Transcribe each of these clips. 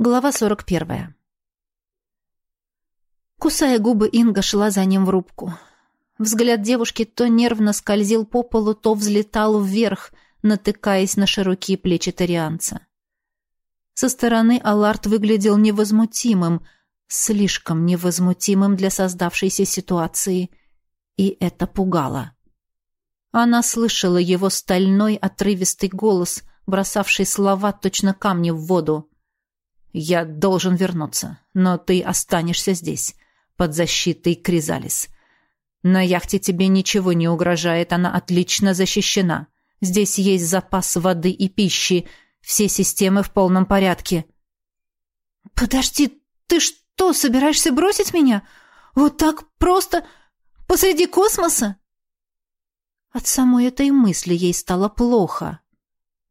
Глава 41. Кусая губы, Инга шла за ним в рубку. Взгляд девушки то нервно скользил по полу, то взлетал вверх, натыкаясь на широкие плечи тарианца. Со стороны Аларт выглядел невозмутимым, слишком невозмутимым для создавшейся ситуации, и это пугало. Она слышала его стальной отрывистый голос, бросавший слова точно камни в воду. Я должен вернуться, но ты останешься здесь, под защитой Кризалис. На яхте тебе ничего не угрожает, она отлично защищена. Здесь есть запас воды и пищи, все системы в полном порядке. Подожди, ты что, собираешься бросить меня? Вот так просто посреди космоса? От самой этой мысли ей стало плохо.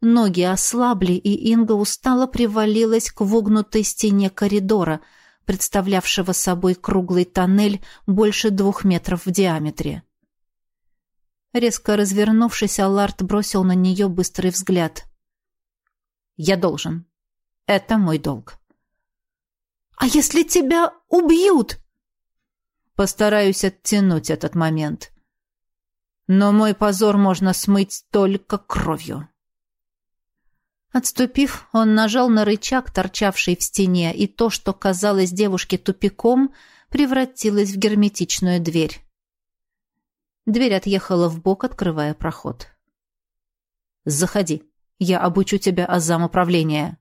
Ноги ослабли, и Инга устало привалилась к вогнутой стене коридора, представлявшего собой круглый тоннель больше двух метров в диаметре. Резко развернувшись, Аллард бросил на нее быстрый взгляд. «Я должен. Это мой долг». «А если тебя убьют?» «Постараюсь оттянуть этот момент. Но мой позор можно смыть только кровью». Отступив, он нажал на рычаг, торчавший в стене, и то, что казалось девушке тупиком, превратилось в герметичную дверь. Дверь отъехала в бок, открывая проход. «Заходи. Я обучу тебя азам управления».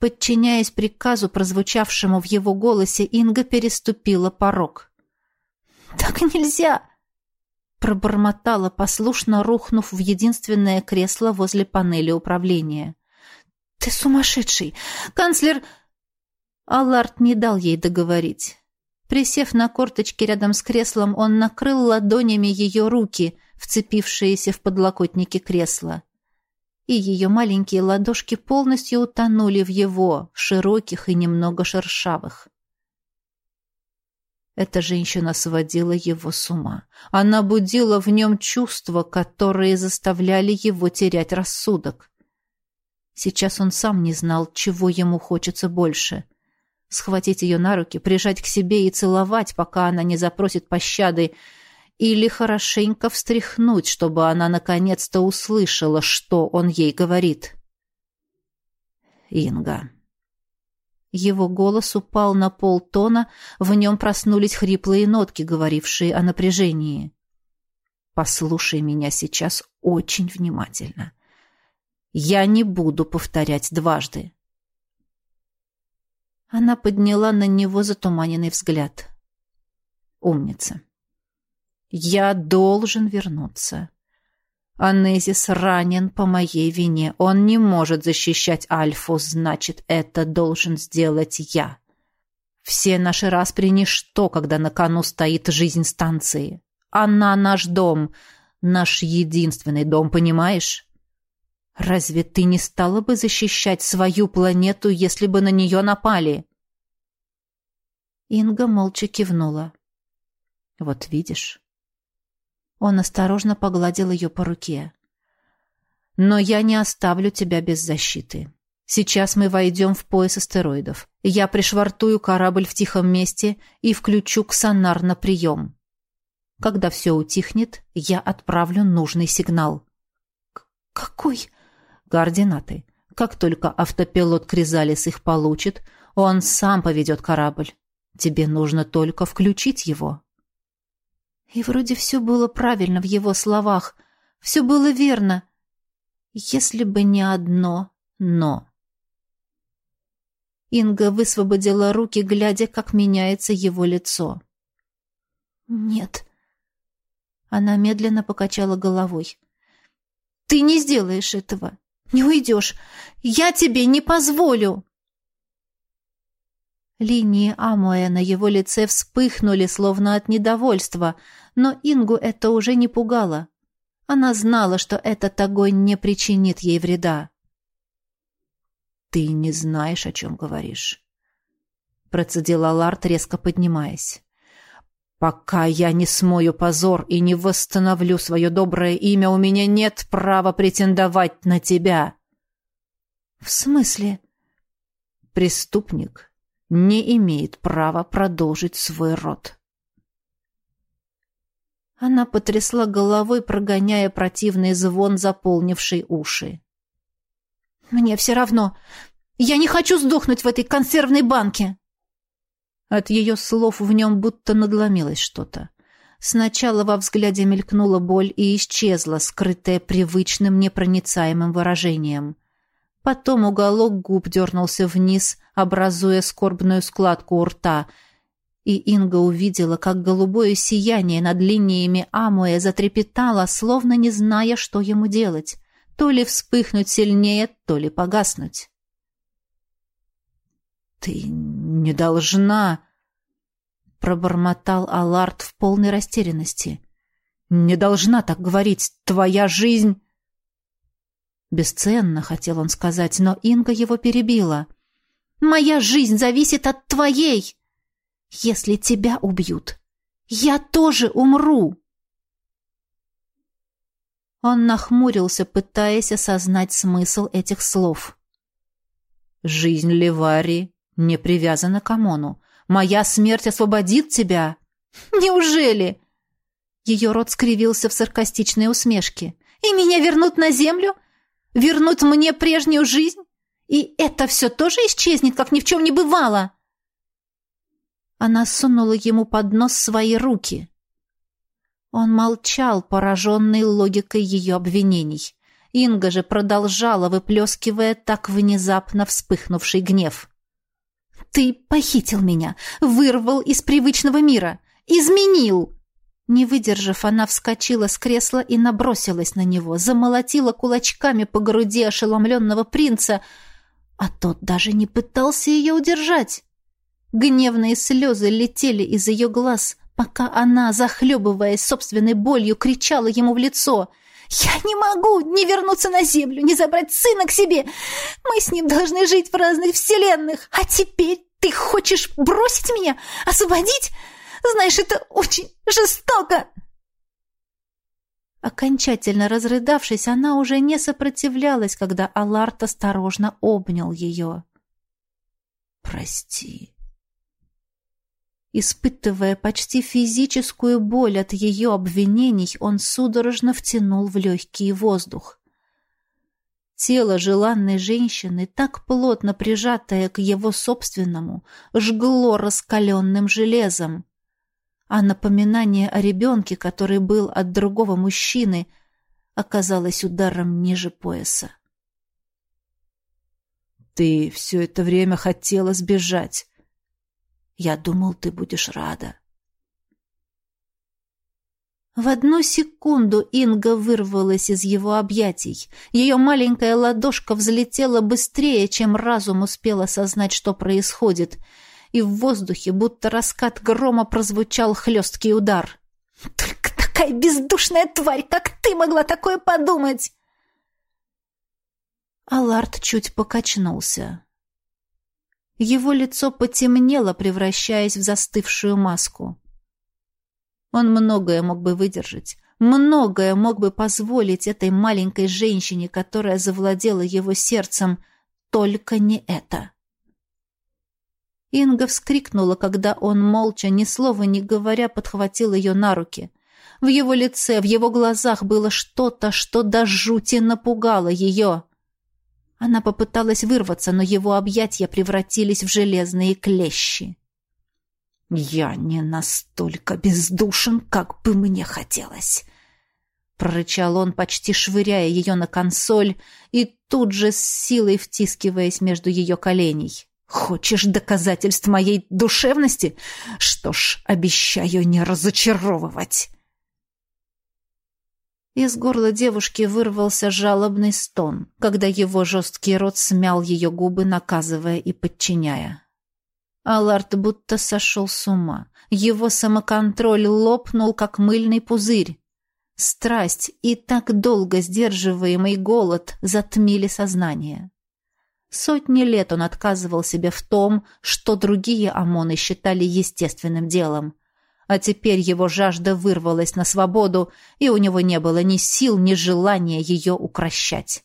Подчиняясь приказу, прозвучавшему в его голосе, Инга переступила порог. «Так нельзя!» Пробормотала, послушно рухнув в единственное кресло возле панели управления. «Ты сумасшедший! Канцлер...» Аллард не дал ей договорить. Присев на корточки рядом с креслом, он накрыл ладонями ее руки, вцепившиеся в подлокотники кресла. И ее маленькие ладошки полностью утонули в его, широких и немного шершавых. Эта женщина сводила его с ума. Она будила в нем чувства, которые заставляли его терять рассудок. Сейчас он сам не знал, чего ему хочется больше. Схватить ее на руки, прижать к себе и целовать, пока она не запросит пощады, или хорошенько встряхнуть, чтобы она наконец-то услышала, что он ей говорит. «Инга», его голос упал на полтона, в нем проснулись хриплые нотки, говорившие о напряжении. «Послушай меня сейчас очень внимательно. Я не буду повторять дважды». Она подняла на него затуманенный взгляд. «Умница. Я должен вернуться. Анезис ранен по моей вине. Он не может защищать Альфу, значит, это должен сделать я. Все наши распри ничто, когда на кону стоит жизнь станции. Она наш дом, наш единственный дом, понимаешь? Разве ты не стала бы защищать свою планету, если бы на нее напали?» Инга молча кивнула. «Вот видишь, он осторожно погладил ее по руке. «Но я не оставлю тебя без защиты. Сейчас мы войдем в пояс астероидов. Я пришвартую корабль в тихом месте и включу ксонар на прием. Когда все утихнет, я отправлю нужный сигнал». «Какой?» «Координаты. Как только автопилот Кризалис их получит, он сам поведет корабль. Тебе нужно только включить его». И вроде все было правильно в его словах. Все было верно. Если бы не одно «но». Инга высвободила руки, глядя, как меняется его лицо. «Нет». Она медленно покачала головой. «Ты не сделаешь этого. Не уйдешь. Я тебе не позволю!» Линии Амуэ на его лице вспыхнули, словно от недовольства, но Ингу это уже не пугало. Она знала, что этот огонь не причинит ей вреда. «Ты не знаешь, о чем говоришь», — процедила Ларт, резко поднимаясь. «Пока я не смою позор и не восстановлю свое доброе имя, у меня нет права претендовать на тебя». В смысле? Преступник не имеет права продолжить свой род. Она потрясла головой, прогоняя противный звон, заполнивший уши. «Мне все равно. Я не хочу сдохнуть в этой консервной банке!» От ее слов в нем будто надломилось что-то. Сначала во взгляде мелькнула боль и исчезла, скрытая привычным непроницаемым выражением. Потом уголок губ дернулся вниз, образуя скорбную складку у рта — и Инга увидела, как голубое сияние над линиями Амуэ затрепетало, словно не зная, что ему делать. То ли вспыхнуть сильнее, то ли погаснуть. «Ты не должна...» — пробормотал Аларт в полной растерянности. «Не должна так говорить. Твоя жизнь...» Бесценно, хотел он сказать, но Инга его перебила. «Моя жизнь зависит от твоей!» Если тебя убьют, я тоже умру. Он нахмурился, пытаясь осознать смысл этих слов. Жизнь Левари не привязана к Амону. Моя смерть освободит тебя. Неужели? Ее рот скривился в саркастичной усмешке. И меня вернут на землю? Вернут мне прежнюю жизнь? И это все тоже исчезнет, как ни в чем не бывало? Она сунула ему под нос свои руки. Он молчал, пораженный логикой ее обвинений. Инга же продолжала, выплескивая так внезапно вспыхнувший гнев. «Ты похитил меня, вырвал из привычного мира, изменил!» Не выдержав, она вскочила с кресла и набросилась на него, замолотила кулачками по груди ошеломленного принца, а тот даже не пытался ее удержать. Гневные слезы летели из ее глаз, пока она, захлебываясь собственной болью, кричала ему в лицо. «Я не могу не вернуться на Землю, не забрать сына к себе! Мы с ним должны жить в разных вселенных! А теперь ты хочешь бросить меня? Освободить? Знаешь, это очень жестоко!» Окончательно разрыдавшись, она уже не сопротивлялась, когда Аларт осторожно обнял ее. «Прости», Испытывая почти физическую боль от ее обвинений, он судорожно втянул в легкий воздух. Тело желанной женщины, так плотно прижатое к его собственному, жгло раскаленным железом. А напоминание о ребенке, который был от другого мужчины, оказалось ударом ниже пояса. «Ты все это время хотела сбежать», я думал, ты будешь рада. В одну секунду Инга вырвалась из его объятий. Ее маленькая ладошка взлетела быстрее, чем разум успел осознать, что происходит, и в воздухе, будто раскат грома, прозвучал хлесткий удар. «Только такая бездушная тварь, как ты могла такое подумать!» Аларт чуть покачнулся. Его лицо потемнело, превращаясь в застывшую маску. Он многое мог бы выдержать, многое мог бы позволить этой маленькой женщине, которая завладела его сердцем, только не это. Инга вскрикнула, когда он молча, ни слова не говоря, подхватил ее на руки. В его лице, в его глазах было что-то, что до жути напугало ее. Она попыталась вырваться, но его объятия превратились в железные клещи. «Я не настолько бездушен, как бы мне хотелось!» Прорычал он, почти швыряя ее на консоль и тут же с силой втискиваясь между ее коленей. «Хочешь доказательств моей душевности? Что ж, обещаю не разочаровывать!» Из горла девушки вырвался жалобный стон, когда его жесткий рот смял ее губы, наказывая и подчиняя. Аларт будто сошел с ума. Его самоконтроль лопнул, как мыльный пузырь. Страсть и так долго сдерживаемый голод затмили сознание. Сотни лет он отказывал себе в том, что другие ОМОНы считали естественным делом а теперь его жажда вырвалась на свободу, и у него не было ни сил, ни желания ее укращать.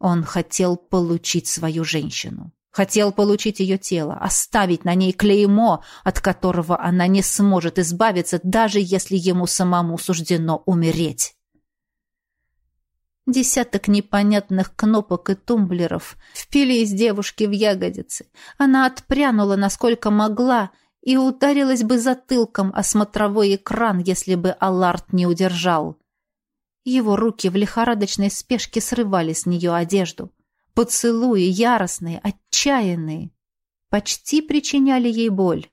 Он хотел получить свою женщину. Хотел получить ее тело, оставить на ней клеймо, от которого она не сможет избавиться, даже если ему самому суждено умереть. Десяток непонятных кнопок и тумблеров впились девушке в ягодицы. Она отпрянула, насколько могла, и ударилась бы затылком о смотровой экран, если бы Аллард не удержал. Его руки в лихорадочной спешке срывали с нее одежду. Поцелуи яростные, отчаянные, почти причиняли ей боль.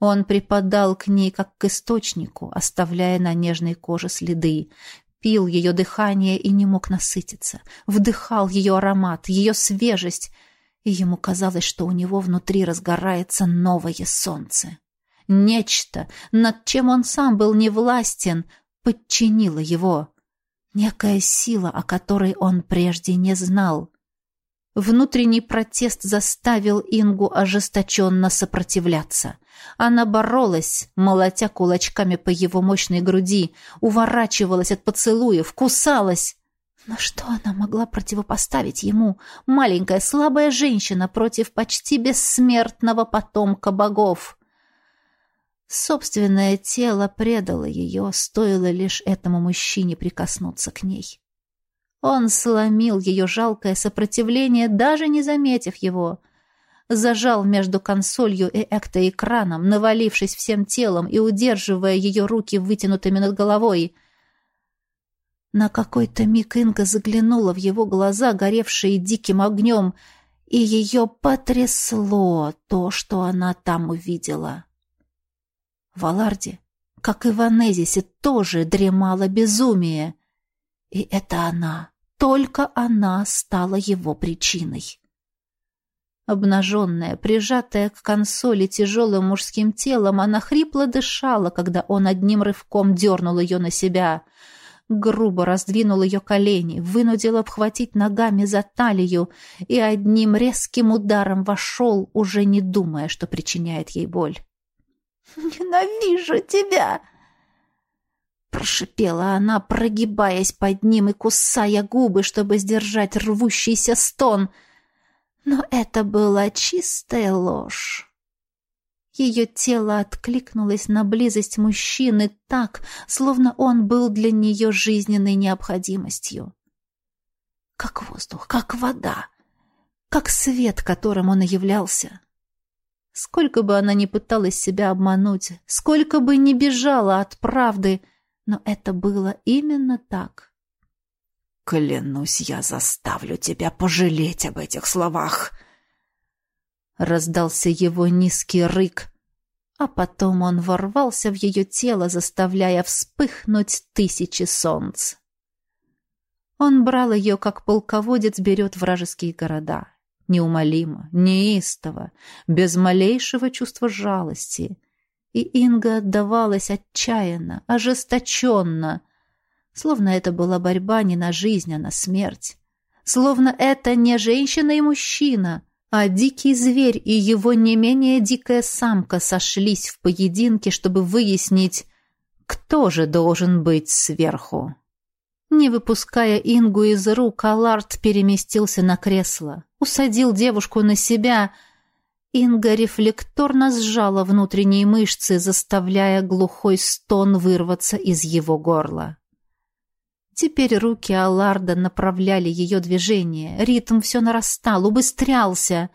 Он припадал к ней, как к источнику, оставляя на нежной коже следы пил ее дыхание и не мог насытиться, вдыхал ее аромат, ее свежесть, и ему казалось, что у него внутри разгорается новое солнце. Нечто, над чем он сам был невластен, подчинило его. Некая сила, о которой он прежде не знал. Внутренний протест заставил Ингу ожесточенно сопротивляться. Она боролась, молотя кулачками по его мощной груди, уворачивалась от поцелуев, кусалась. Но что она могла противопоставить ему, маленькая слабая женщина против почти бессмертного потомка богов? Собственное тело предало ее, стоило лишь этому мужчине прикоснуться к ней. Он сломил ее жалкое сопротивление, даже не заметив его. Зажал между консолью и эктоэкраном, навалившись всем телом и удерживая ее руки вытянутыми над головой. На какой-то миг Инга заглянула в его глаза, горевшие диким огнем, и ее потрясло то, что она там увидела. В как и в Анезисе, тоже дремало безумие. И это она только она стала его причиной. Обнаженная, прижатая к консоли тяжелым мужским телом, она хрипло дышала, когда он одним рывком дернул ее на себя. Грубо раздвинул ее колени, вынудил обхватить ногами за талию и одним резким ударом вошел, уже не думая, что причиняет ей боль. «Ненавижу тебя!» Прошипела она, прогибаясь под ним и кусая губы, чтобы сдержать рвущийся стон. Но это была чистая ложь. Ее тело откликнулось на близость мужчины так, словно он был для нее жизненной необходимостью. Как воздух, как вода, как свет, которым он являлся. Сколько бы она ни пыталась себя обмануть, сколько бы ни бежала от правды — но это было именно так. «Клянусь, я заставлю тебя пожалеть об этих словах!» Раздался его низкий рык, а потом он ворвался в ее тело, заставляя вспыхнуть тысячи солнц. Он брал ее, как полководец берет вражеские города, неумолимо, неистово, без малейшего чувства жалости, и Инга отдавалась отчаянно, ожесточенно, словно это была борьба не на жизнь, а на смерть. Словно это не женщина и мужчина, а дикий зверь и его не менее дикая самка сошлись в поединке, чтобы выяснить, кто же должен быть сверху. Не выпуская Ингу из рук, Аларт переместился на кресло, усадил девушку на себя — Инга рефлекторно сжала внутренние мышцы, заставляя глухой стон вырваться из его горла. Теперь руки Алларда направляли ее движение. Ритм все нарастал, убыстрялся.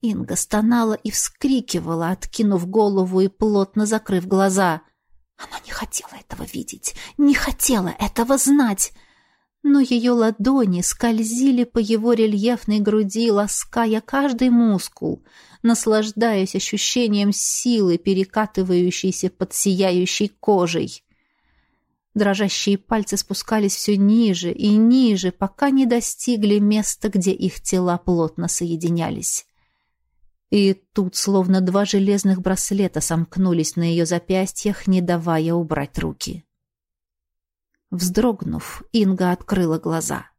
Инга стонала и вскрикивала, откинув голову и плотно закрыв глаза. Она не хотела этого видеть, не хотела этого знать. Но ее ладони скользили по его рельефной груди, лаская каждый мускул — наслаждаясь ощущением силы, перекатывающейся под сияющей кожей. Дрожащие пальцы спускались все ниже и ниже, пока не достигли места, где их тела плотно соединялись. И тут словно два железных браслета сомкнулись на ее запястьях, не давая убрать руки. Вздрогнув, Инга открыла глаза —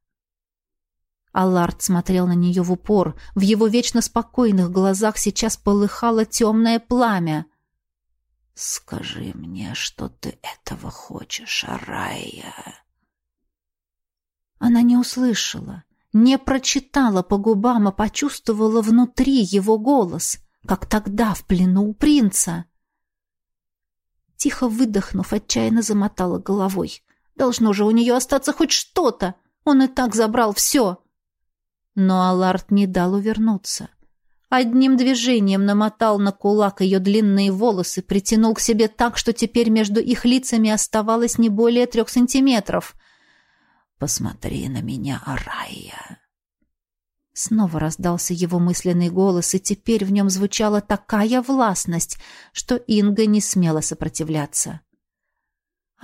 Аллард смотрел на нее в упор. В его вечно спокойных глазах сейчас полыхало темное пламя. «Скажи мне, что ты этого хочешь, Арая?» Она не услышала. не прочитала по губам, а почувствовала внутри его голос, как тогда в плену у принца. Тихо выдохнув, отчаянно замотала головой. Должно же у нее остаться хоть что-то. Он и так забрал все. Но Аларт не дал увернуться. Одним движением намотал на кулак ее длинные волосы, притянул к себе так, что теперь между их лицами оставалось не более трех сантиметров. «Посмотри на меня, Арайя!» Снова раздался его мысленный голос, и теперь в нем звучала такая властность, что Инга не смела сопротивляться.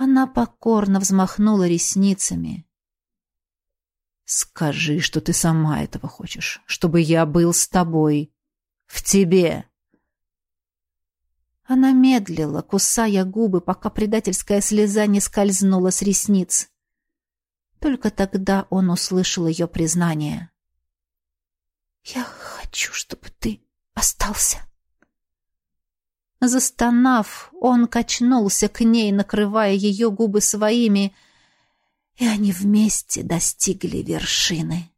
Она покорно взмахнула ресницами. «Скажи, что ты сама этого хочешь, чтобы я был с тобой. В тебе!» Она медлила, кусая губы, пока предательская слеза не скользнула с ресниц. Только тогда он услышал ее признание. «Я хочу, чтобы ты остался». Застонав, он качнулся к ней, накрывая ее губы своими, и они вместе достигли вершины.